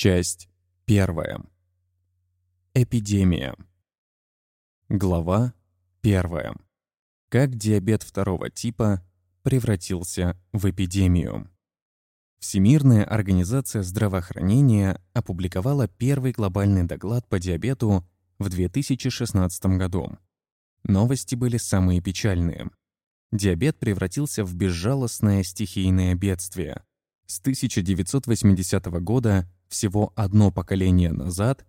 Часть первая. Эпидемия. Глава первая. Как диабет второго типа превратился в эпидемию. Всемирная организация здравоохранения опубликовала первый глобальный доклад по диабету в 2016 году. Новости были самые печальные. Диабет превратился в безжалостное стихийное бедствие. С 1980 года всего одно поколение назад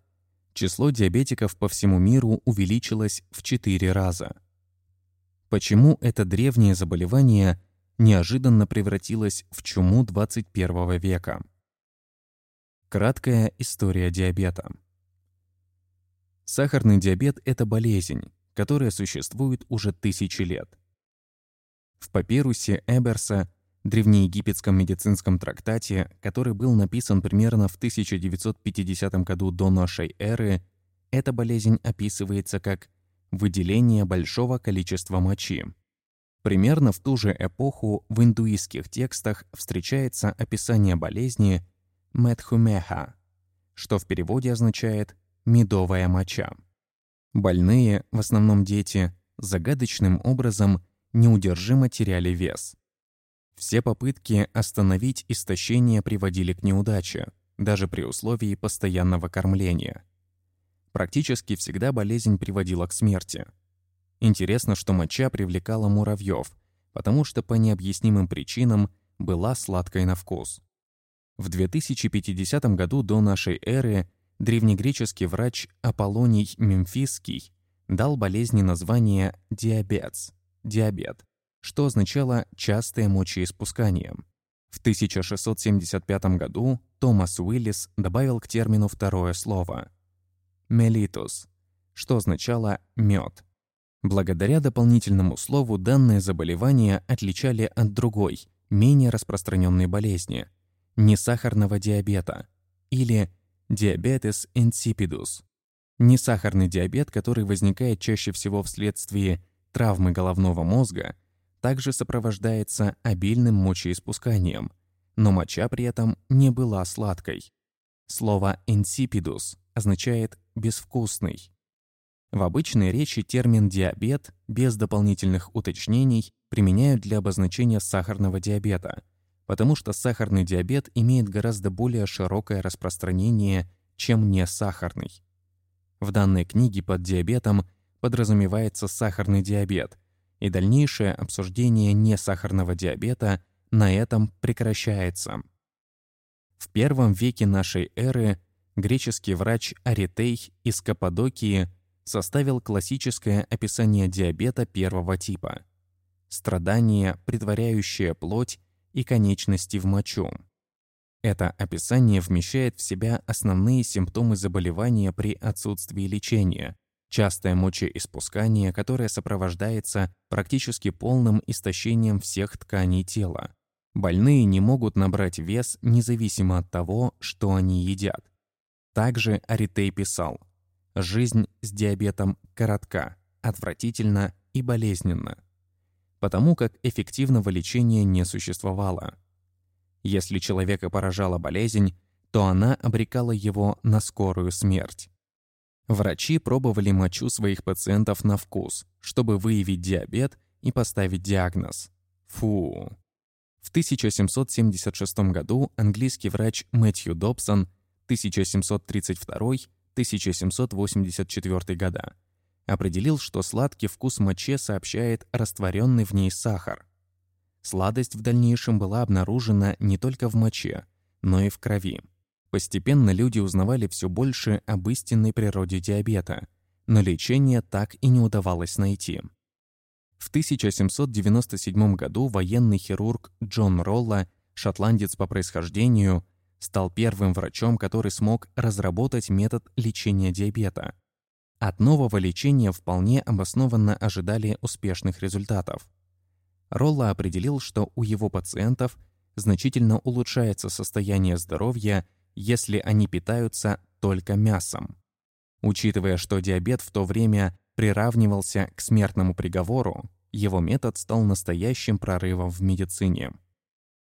число диабетиков по всему миру увеличилось в 4 раза. Почему это древнее заболевание неожиданно превратилось в чуму 21 века? Краткая история диабета. Сахарный диабет – это болезнь, которая существует уже тысячи лет. В папирусе Эберса древнеегипетском медицинском трактате, который был написан примерно в 1950 году до нашей эры, эта болезнь описывается как выделение большого количества мочи. Примерно в ту же эпоху в индуистских текстах встречается описание болезни Медхумеха, что в переводе означает «медовая моча». Больные, в основном дети, загадочным образом неудержимо теряли вес. Все попытки остановить истощение приводили к неудаче, даже при условии постоянного кормления. Практически всегда болезнь приводила к смерти. Интересно, что моча привлекала муравьев, потому что по необъяснимым причинам была сладкой на вкус. В 2050 году до нашей эры древнегреческий врач Аполлоний Мемфисский дал болезни название диабет, диабет, что означало «частое мочеиспускание». В 1675 году Томас Уиллис добавил к термину второе слово «мелитус», что означало «мед». Благодаря дополнительному слову данное заболевание отличали от другой, менее распространенной болезни – несахарного диабета или диабетес insipidus. Несахарный диабет, который возникает чаще всего вследствие травмы головного мозга – также сопровождается обильным мочеиспусканием, но моча при этом не была сладкой. Слово «insipidus» означает «безвкусный». В обычной речи термин «диабет» без дополнительных уточнений применяют для обозначения сахарного диабета, потому что сахарный диабет имеет гораздо более широкое распространение, чем несахарный. В данной книге под диабетом подразумевается сахарный диабет – и дальнейшее обсуждение несахарного диабета на этом прекращается. В первом веке нашей эры греческий врач Аритей из Каппадокии составил классическое описание диабета первого типа. Страдание, притворяющее плоть и конечности в мочу. Это описание вмещает в себя основные симптомы заболевания при отсутствии лечения, частое мочеиспускание, которое сопровождается практически полным истощением всех тканей тела. Больные не могут набрать вес независимо от того, что они едят. Также Аритей писал, «Жизнь с диабетом коротка, отвратительна и болезненна, потому как эффективного лечения не существовало. Если человека поражала болезнь, то она обрекала его на скорую смерть. Врачи пробовали мочу своих пациентов на вкус, чтобы выявить диабет и поставить диагноз. Фу. В 1776 году английский врач Мэтью Добсон 1732-1784 года определил, что сладкий вкус моче сообщает растворенный в ней сахар. Сладость в дальнейшем была обнаружена не только в моче, но и в крови. Постепенно люди узнавали все больше об истинной природе диабета, но лечение так и не удавалось найти. В 1797 году военный хирург Джон Ролла, шотландец по происхождению, стал первым врачом, который смог разработать метод лечения диабета. От нового лечения вполне обоснованно ожидали успешных результатов. Ролла определил, что у его пациентов значительно улучшается состояние здоровья если они питаются только мясом. Учитывая, что диабет в то время приравнивался к смертному приговору, его метод стал настоящим прорывом в медицине.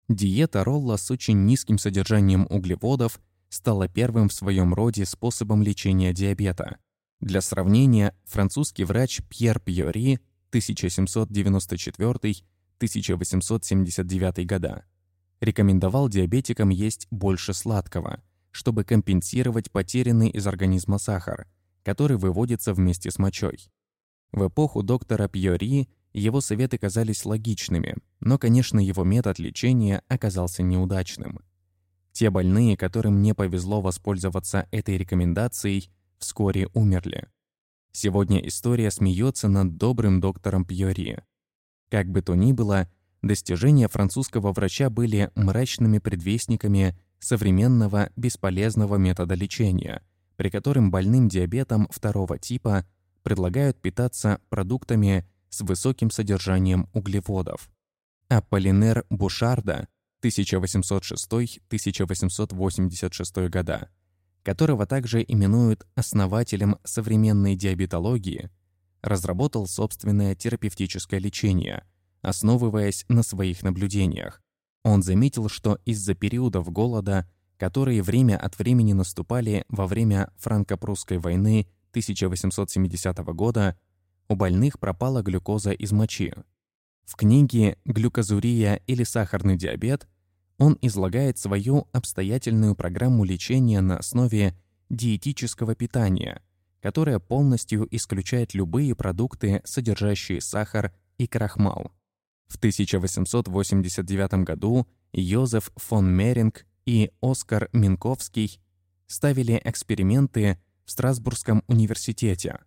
Диета Ролла с очень низким содержанием углеводов стало первым в своем роде способом лечения диабета. Для сравнения, французский врач Пьер Пьори 1794-1879 года рекомендовал диабетикам есть больше сладкого, чтобы компенсировать потерянный из организма сахар, который выводится вместе с мочой. В эпоху доктора Пьори его советы казались логичными, но, конечно, его метод лечения оказался неудачным. Те больные, которым не повезло воспользоваться этой рекомендацией, вскоре умерли. Сегодня история смеется над добрым доктором Пьори. Как бы то ни было, достижения французского врача были мрачными предвестниками современного бесполезного метода лечения, при котором больным диабетом второго типа предлагают питаться продуктами с высоким содержанием углеводов. Аполлинер Бушарда 1806-1886 года, которого также именуют основателем современной диабетологии, разработал собственное терапевтическое лечение, основываясь на своих наблюдениях. Он заметил, что из-за периодов голода, которые время от времени наступали во время франко-прусской войны 1870 года, у больных пропала глюкоза из мочи. В книге «Глюкозурия или сахарный диабет» он излагает свою обстоятельную программу лечения на основе диетического питания, которая полностью исключает любые продукты, содержащие сахар и крахмал. В 1889 году Йозеф фон Меринг и Оскар Минковский ставили эксперименты в Страсбургском университете.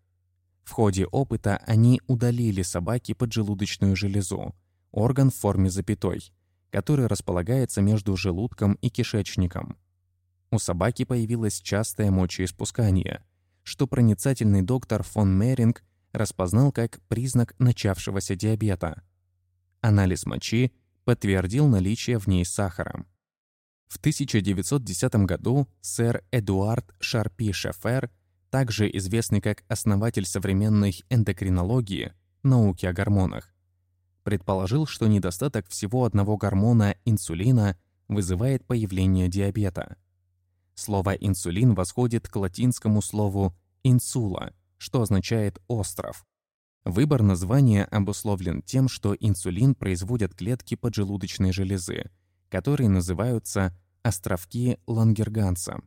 В ходе опыта они удалили собаке поджелудочную железу, орган в форме запятой, который располагается между желудком и кишечником. У собаки появилось частое мочеиспускание, что проницательный доктор фон Меринг распознал как признак начавшегося диабета – Анализ мочи подтвердил наличие в ней сахара. В 1910 году сэр Эдуард Шарпи Шефер, также известный как основатель современной эндокринологии, науки о гормонах, предположил, что недостаток всего одного гормона инсулина вызывает появление диабета. Слово «инсулин» восходит к латинскому слову «инсула», что означает «остров». Выбор названия обусловлен тем, что инсулин производят клетки поджелудочной железы, которые называются островки Лангерганса.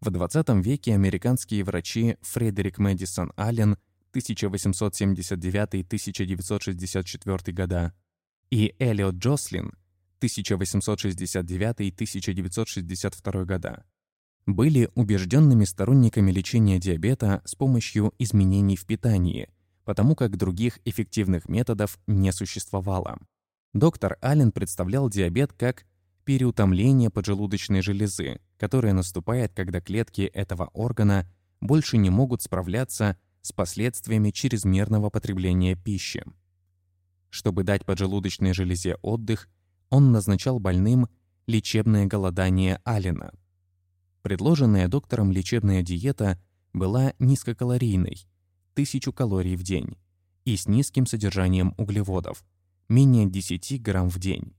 В 20 веке американские врачи Фредерик Мэдисон Аллен 1879-1964 года и Элиот Джослин 1869-1962 года были убежденными сторонниками лечения диабета с помощью изменений в питании – потому как других эффективных методов не существовало. Доктор Аллен представлял диабет как переутомление поджелудочной железы, которое наступает, когда клетки этого органа больше не могут справляться с последствиями чрезмерного потребления пищи. Чтобы дать поджелудочной железе отдых, он назначал больным лечебное голодание Аллена. Предложенная доктором лечебная диета была низкокалорийной, тысячу калорий в день и с низким содержанием углеводов, менее 10 грамм в день.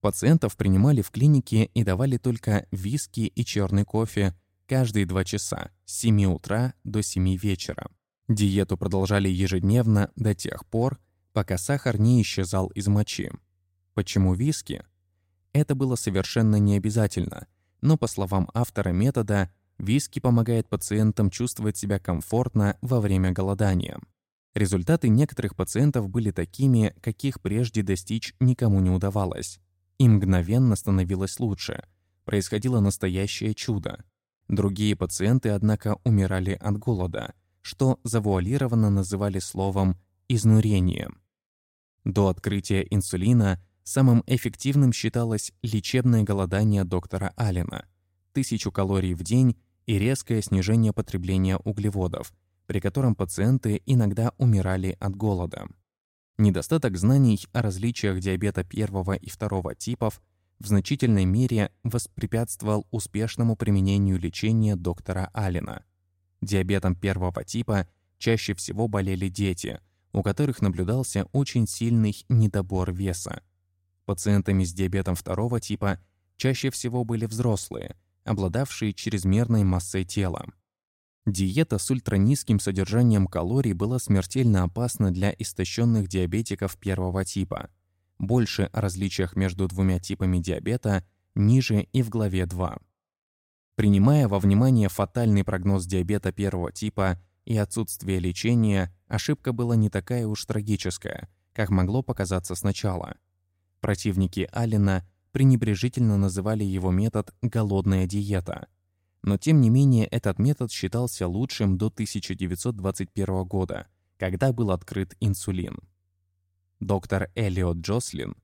Пациентов принимали в клинике и давали только виски и черный кофе каждые 2 часа с 7 утра до 7 вечера. Диету продолжали ежедневно до тех пор, пока сахар не исчезал из мочи. Почему виски? Это было совершенно не обязательно, но, по словам автора метода, Виски помогает пациентам чувствовать себя комфортно во время голодания. Результаты некоторых пациентов были такими, каких прежде достичь никому не удавалось. И мгновенно становилось лучше. Происходило настоящее чудо. Другие пациенты, однако, умирали от голода, что завуалированно называли словом «изнурение». До открытия инсулина самым эффективным считалось лечебное голодание доктора Аллена – тысячу калорий в день и резкое снижение потребления углеводов, при котором пациенты иногда умирали от голода. Недостаток знаний о различиях диабета первого и второго типов в значительной мере воспрепятствовал успешному применению лечения доктора Аллена. Диабетом первого типа чаще всего болели дети, у которых наблюдался очень сильный недобор веса. Пациентами с диабетом второго типа чаще всего были взрослые, обладавшие чрезмерной массой тела. Диета с ультранизким содержанием калорий была смертельно опасна для истощенных диабетиков первого типа. Больше о различиях между двумя типами диабета ниже и в главе 2. Принимая во внимание фатальный прогноз диабета первого типа и отсутствие лечения, ошибка была не такая уж трагическая, как могло показаться сначала. Противники Аллена пренебрежительно называли его метод «голодная диета», но тем не менее этот метод считался лучшим до 1921 года, когда был открыт инсулин. Доктор Элиот Джослин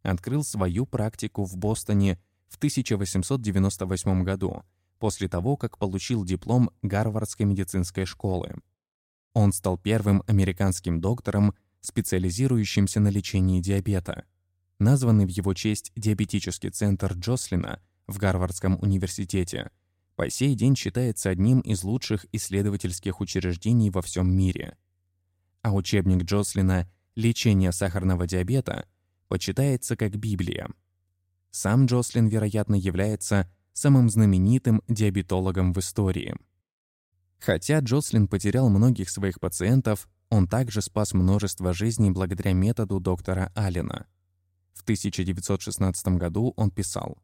открыл свою практику в Бостоне в 1898 году, после того, как получил диплом Гарвардской медицинской школы. Он стал первым американским доктором, специализирующимся на лечении диабета. Названный в его честь диабетический центр Джослина в Гарвардском университете – по сей день считается одним из лучших исследовательских учреждений во всем мире. А учебник Джослина «Лечение сахарного диабета» почитается как Библия. Сам Джослин, вероятно, является самым знаменитым диабетологом в истории. Хотя Джослин потерял многих своих пациентов, он также спас множество жизней благодаря методу доктора Аллена. В 1916 году он писал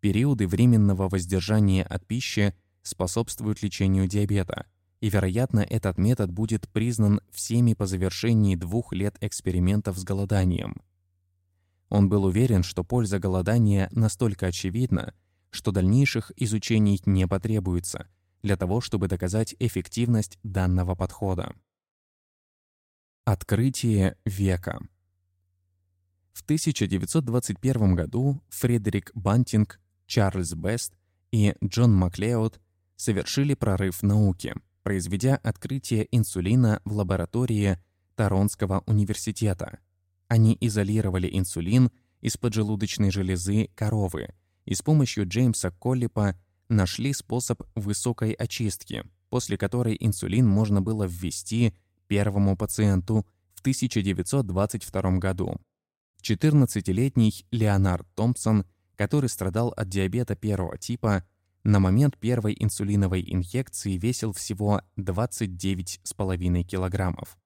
Периоды временного воздержания от пищи способствуют лечению диабета, и, вероятно, этот метод будет признан всеми по завершении двух лет экспериментов с голоданием. Он был уверен, что польза голодания настолько очевидна, что дальнейших изучений не потребуется для того, чтобы доказать эффективность данного подхода. Открытие века В 1921 году Фредерик Бантинг Чарльз Бест и Джон Маклеод совершили прорыв в науке, произведя открытие инсулина в лаборатории Торонского университета. Они изолировали инсулин из поджелудочной железы коровы и с помощью Джеймса Коллипа нашли способ высокой очистки, после которой инсулин можно было ввести первому пациенту в 1922 году. 14-летний Леонард Томпсон – который страдал от диабета первого типа, на момент первой инсулиновой инъекции весил всего 29,5 килограммов.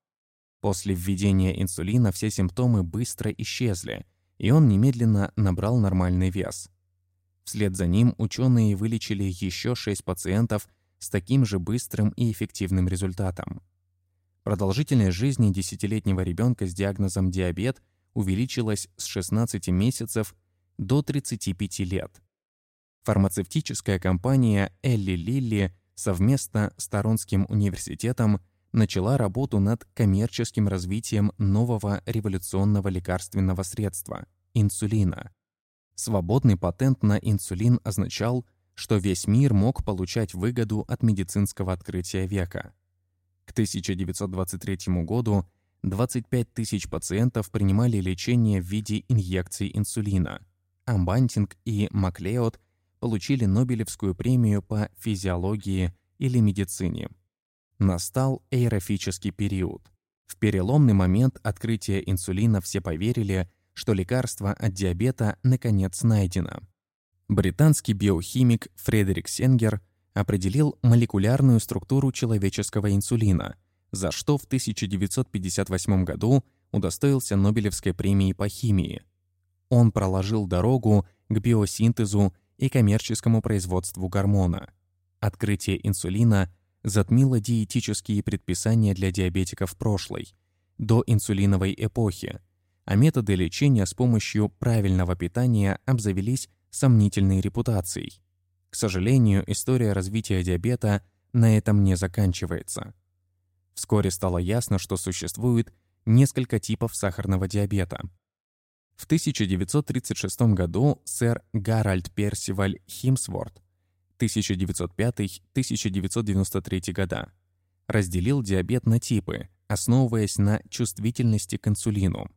После введения инсулина все симптомы быстро исчезли, и он немедленно набрал нормальный вес. Вслед за ним ученые вылечили еще 6 пациентов с таким же быстрым и эффективным результатом. Продолжительность жизни десятилетнего ребенка с диагнозом диабет увеличилась с 16 месяцев до 35 лет. Фармацевтическая компания Элли Лилли совместно с Торонским университетом начала работу над коммерческим развитием нового революционного лекарственного средства – инсулина. Свободный патент на инсулин означал, что весь мир мог получать выгоду от медицинского открытия века. К 1923 году 25 тысяч пациентов принимали лечение в виде инъекций инсулина – Амбантинг и Маклеод получили Нобелевскую премию по физиологии или медицине. Настал эйрофический период. В переломный момент открытия инсулина все поверили, что лекарство от диабета наконец найдено. Британский биохимик Фредерик Сенгер определил молекулярную структуру человеческого инсулина, за что в 1958 году удостоился Нобелевской премии по химии – он проложил дорогу к биосинтезу и коммерческому производству гормона. Открытие инсулина затмило диетические предписания для диабетиков прошлой, до инсулиновой эпохи, а методы лечения с помощью правильного питания обзавелись сомнительной репутацией. К сожалению, история развития диабета на этом не заканчивается. Вскоре стало ясно, что существует несколько типов сахарного диабета – в 1936 году сэр Гарольд Персиваль Химсворт 1905-1993 года разделил диабет на типы, основываясь на чувствительности к инсулину.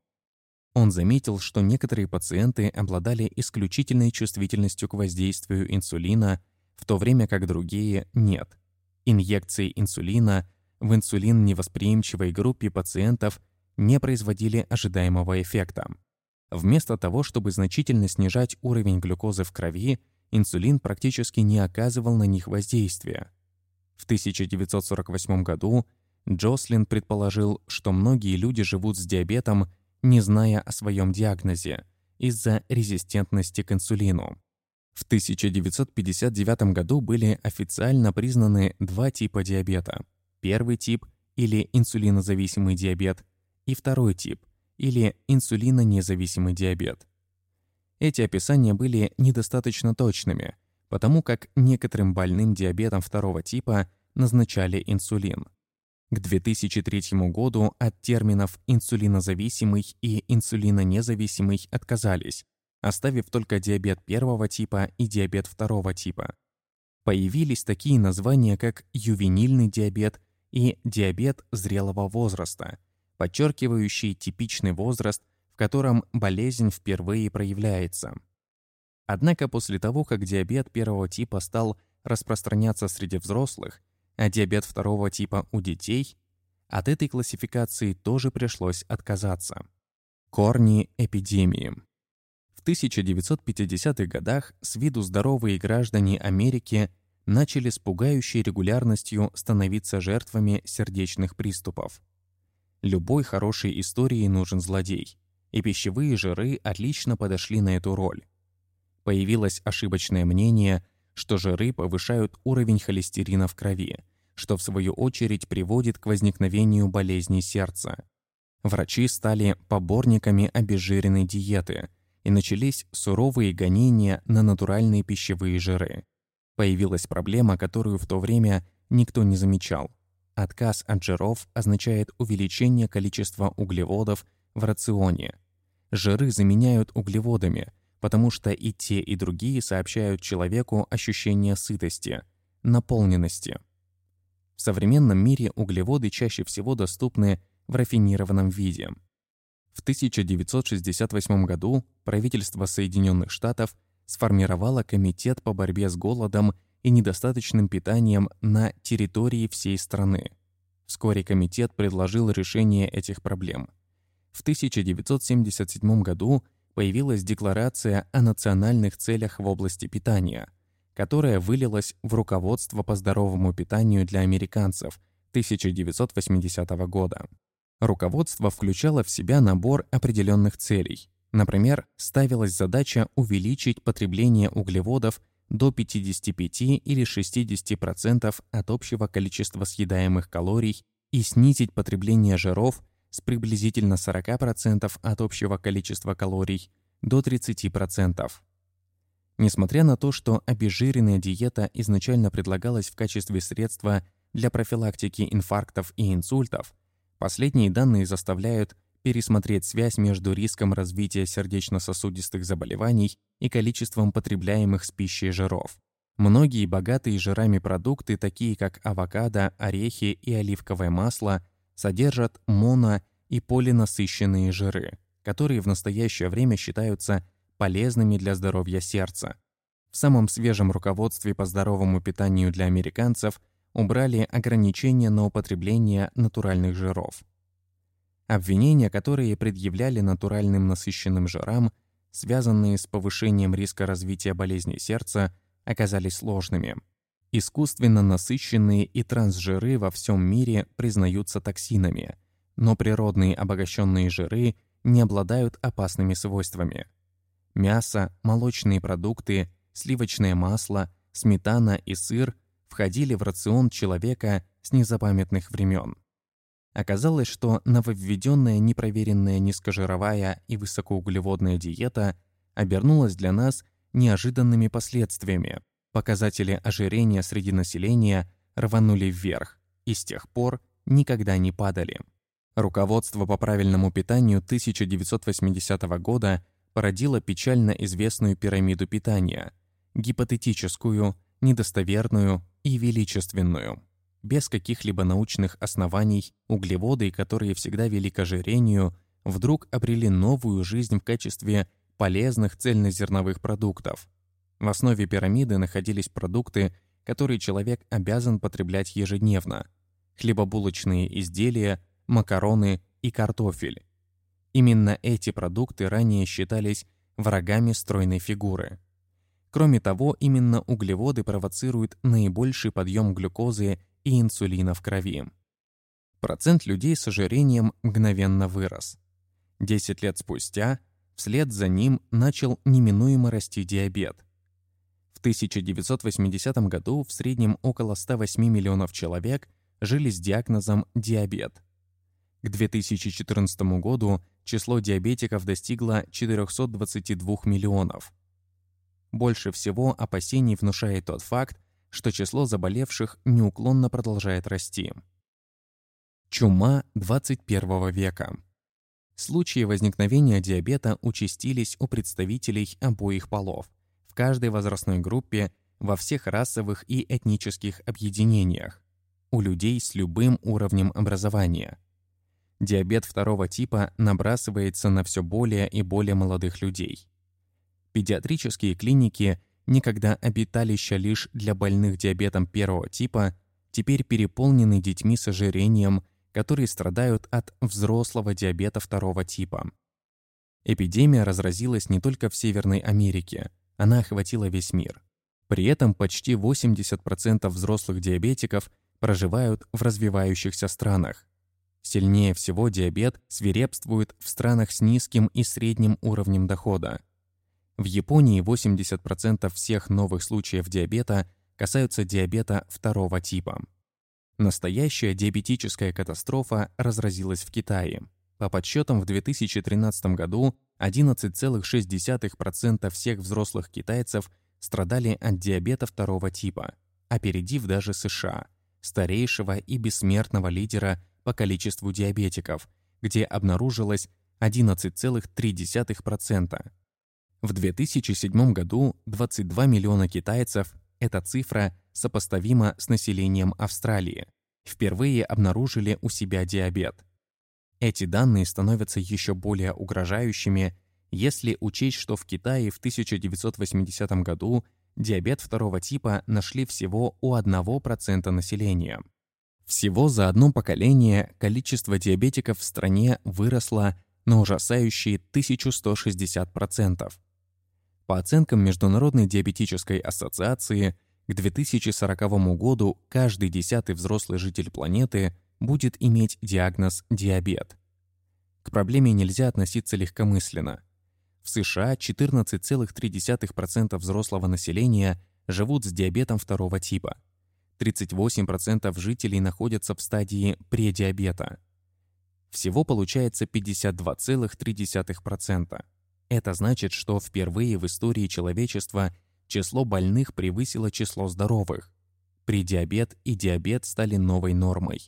Он заметил, что некоторые пациенты обладали исключительной чувствительностью к воздействию инсулина, в то время как другие – нет. Инъекции инсулина в инсулин-невосприимчивой группе пациентов не производили ожидаемого эффекта. Вместо того, чтобы значительно снижать уровень глюкозы в крови инсулин практически не оказывал на них воздействия. В 1948 году Джослин предположил, что многие люди живут с диабетом, не зная о своем диагнозе, из-за резистентности к инсулину. В 1959 году были официально признаны два типа диабета. Первый тип или инсулинозависимый диабет и второй тип или инсулинонезависимый диабет. Эти описания были недостаточно точными, потому как некоторым больным диабетом второго типа назначали инсулин. К 2003 году от терминов «инсулинозависимый» и «инсулинонезависимый» отказались, оставив только диабет первого типа и диабет второго типа. Появились такие названия, как ювенильный диабет и диабет зрелого возраста, подчеркивающий типичный возраст, в котором болезнь впервые проявляется. Однако после того, как диабет первого типа стал распространяться среди взрослых, а диабет второго типа у детей, от этой классификации тоже пришлось отказаться. Корни эпидемии. В 1950-х годах с виду здоровые граждане Америки начали с пугающей регулярностью становиться жертвами сердечных приступов. Любой хорошей истории нужен злодей, и пищевые жиры отлично подошли на эту роль. Появилось ошибочное мнение – что жиры повышают уровень холестерина в крови, что в свою очередь приводит к возникновению болезней сердца. Врачи стали поборниками обезжиренной диеты, и начались суровые гонения на натуральные пищевые жиры. Появилась проблема, которую в то время никто не замечал. Отказ от жиров означает увеличение количества углеводов в рационе. Жиры заменяют углеводами, потому что и те, и другие сообщают человеку ощущение сытости, наполненности. В современном мире углеводы чаще всего доступны в рафинированном виде. В 1968 году правительство Соединенных Штатов сформировало Комитет по борьбе с голодом и недостаточным питанием на территории всей страны. Вскоре комитет предложил решение этих проблем. В 1977 году появилась декларация о национальных целях в области питания, которая вылилась в руководство по здоровому питанию для американцев 1980 года. Руководство включало в себя набор определенных целей. Например, ставилась задача увеличить потребление углеводов до 55 или 60% от общего количества съедаемых калорий и снизить потребление жиров с приблизительно 40% от общего количества калорий до 30%. Несмотря на то, что обезжиренная диета изначально предлагалась в качестве средства для профилактики инфарктов и инсультов, последние данные заставляют пересмотреть связь между риском развития сердечно-сосудистых заболеваний и количеством потребляемых с пищей жиров. Многие богатые жирами продукты, такие как авокадо, орехи и оливковое масло, содержат моно- и полинасыщенные жиры, которые в настоящее время считаются полезными для здоровья сердца. В самом свежем руководстве по здоровому питанию для американцев убрали ограничения на употребление натуральных жиров. Обвинения, которые предъявляли натуральным насыщенным жирам, связанные с повышением риска развития болезней сердца, оказались сложными – Искусственно насыщенные и трансжиры во всем мире признаются токсинами, но природные обогащенные жиры не обладают опасными свойствами. Мясо, молочные продукты, сливочное масло, сметана и сыр входили в рацион человека с незапамятных времен. Оказалось, что нововведенная непроверенная низкожировая и высокоуглеводная диета обернулась для нас неожиданными последствиями – Показатели ожирения среди населения рванули вверх и с тех пор никогда не падали. Руководство по правильному питанию 1980 года породило печально известную пирамиду питания – гипотетическую, недостоверную и величественную. Без каких-либо научных оснований углеводы, которые всегда вели к ожирению, вдруг обрели новую жизнь в качестве полезных цельнозерновых продуктов – в основе пирамиды находились продукты, которые человек обязан потреблять ежедневно – хлебобулочные изделия, макароны и картофель. Именно эти продукты ранее считались врагами стройной фигуры. Кроме того, именно углеводы провоцируют наибольший подъем глюкозы и инсулина в крови. Процент людей с ожирением мгновенно вырос. 10 лет спустя вслед за ним начал неминуемо расти диабет. В 1980 году в среднем около 108 миллионов человек жили с диагнозом диабет. К 2014 году число диабетиков достигло 422 миллионов. Больше всего опасений внушает тот факт, что число заболевших неуклонно продолжает расти. Чума 21 века. Случаи возникновения диабета участились у представителей обоих полов, в каждой возрастной группе, во всех расовых и этнических объединениях, у людей с любым уровнем образования. Диабет второго типа набрасывается на все более и более молодых людей. Педиатрические клиники, никогда обиталища лишь для больных диабетом первого типа, теперь переполнены детьми с ожирением, которые страдают от взрослого диабета второго типа. Эпидемия разразилась не только в Северной Америке, она охватила весь мир. При этом почти 80% взрослых диабетиков проживают в развивающихся странах. Сильнее всего диабет свирепствует в странах с низким и средним уровнем дохода. В Японии 80% всех новых случаев диабета касаются диабета второго типа. Настоящая диабетическая катастрофа разразилась в Китае. По подсчетам, в 2013 году 11,6% всех взрослых китайцев страдали от диабета второго типа, опередив даже США, старейшего и бессмертного лидера по количеству диабетиков, где обнаружилось 11,3%. В 2007 году 22 миллиона китайцев – эта цифра сопоставима с населением Австралии. Впервые обнаружили у себя диабет. Эти данные становятся еще более угрожающими, если учесть, что в Китае в 1980 году диабет второго типа нашли всего у 1% населения. Всего за одно поколение количество диабетиков в стране выросло на ужасающие 1160%. По оценкам Международной диабетической ассоциации, к 2040 году каждый десятый взрослый житель планеты будет иметь диагноз диабет. К проблеме нельзя относиться легкомысленно. В США 14,3% взрослого населения живут с диабетом второго типа. 38% жителей находятся в стадии предиабета. Всего получается 52,3%. Это значит, что впервые в истории человечества число больных превысило число здоровых. Предиабет и диабет стали новой нормой.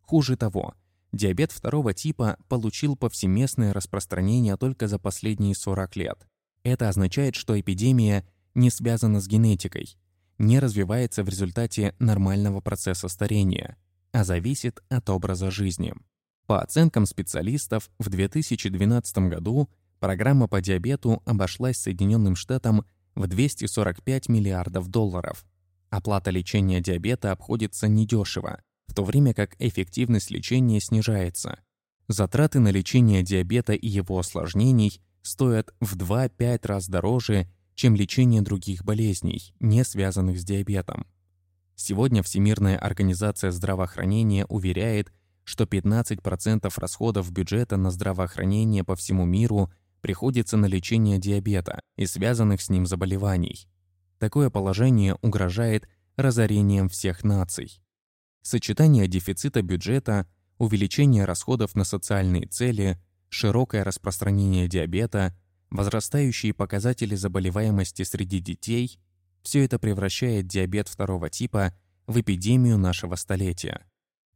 Хуже того, диабет второго типа получил повсеместное распространение только за последние 40 лет. Это означает, что эпидемия не связана с генетикой, не развивается в результате нормального процесса старения, а зависит от образа жизни. По оценкам специалистов, в 2012 году Программа по диабету обошлась Соединенным Штатам в 245 миллиардов долларов. Оплата лечения диабета обходится недешево, в то время как эффективность лечения снижается. Затраты на лечение диабета и его осложнений стоят в 2-5 раз дороже, чем лечение других болезней, не связанных с диабетом. Сегодня Всемирная организация здравоохранения уверяет, что 15% расходов бюджета на здравоохранение по всему миру приходится на лечение диабета и связанных с ним заболеваний. Такое положение угрожает разорением всех наций. Сочетание дефицита бюджета, увеличение расходов на социальные цели, широкое распространение диабета, возрастающие показатели заболеваемости среди детей – все это превращает диабет второго типа в эпидемию нашего столетия.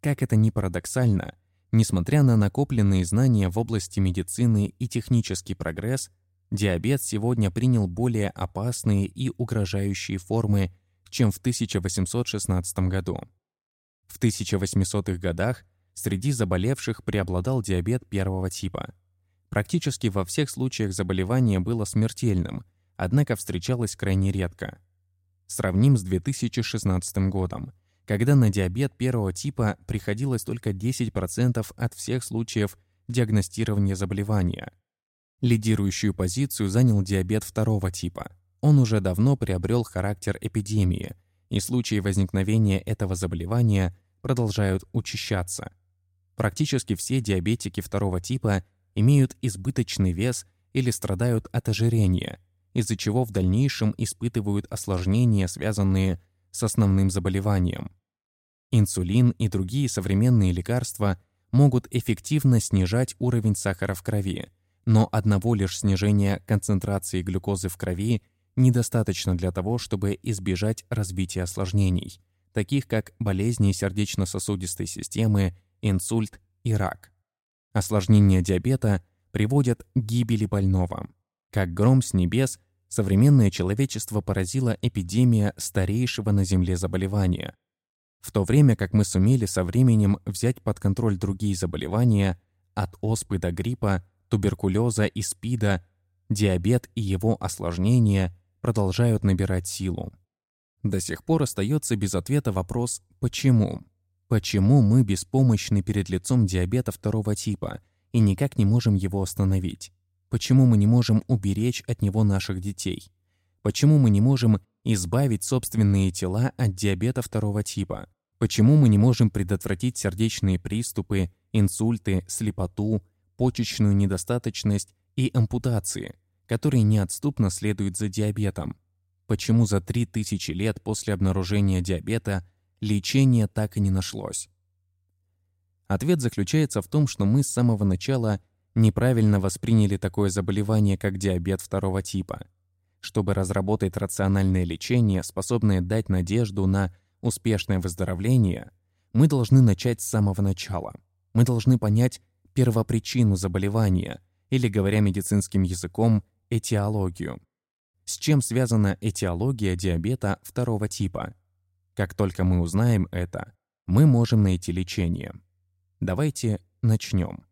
Как это ни парадоксально, Несмотря на накопленные знания в области медицины и технический прогресс, диабет сегодня принял более опасные и угрожающие формы, чем в 1816 году. В 1800-х годах среди заболевших преобладал диабет первого типа. Практически во всех случаях заболевание было смертельным, однако встречалось крайне редко. Сравним с 2016 годом когда на диабет первого типа приходилось только 10% от всех случаев диагностирования заболевания. Лидирующую позицию занял диабет второго типа. он уже давно приобрел характер эпидемии, и случаи возникновения этого заболевания продолжают учащаться. Практически все диабетики второго типа имеют избыточный вес или страдают от ожирения, из-за чего в дальнейшем испытывают осложнения, связанные с основным заболеванием. Инсулин и другие современные лекарства могут эффективно снижать уровень сахара в крови, но одного лишь снижения концентрации глюкозы в крови недостаточно для того, чтобы избежать развития осложнений, таких как болезни сердечно-сосудистой системы, инсульт и рак. Осложнения диабета приводят к гибели больного. Как гром с небес, современное человечество поразила эпидемия старейшего на Земле заболевания. В то время как мы сумели со временем взять под контроль другие заболевания, от оспы до гриппа, туберкулеза и СПИДа, диабет и его осложнения продолжают набирать силу. До сих пор остается без ответа вопрос «почему?». Почему мы беспомощны перед лицом диабета второго типа и никак не можем его остановить? Почему мы не можем уберечь от него наших детей? Почему мы не можем избавить собственные тела от диабета второго типа? Почему мы не можем предотвратить сердечные приступы, инсульты, слепоту, почечную недостаточность и ампутации, которые неотступно следуют за диабетом? Почему за 3000 лет после обнаружения диабета лечения так и не нашлось. Ответ заключается в том, что мы с самого начала неправильно восприняли такое заболевание, как диабет второго типа. Чтобы разработать рациональное лечение, способное дать надежду на успешное выздоровление, мы должны начать с самого начала. Мы должны понять первопричину заболевания, или, говоря медицинским языком, этиологию. С чем связана этиология диабета второго типа? Как только мы узнаем это, мы можем найти лечение. Давайте начнем.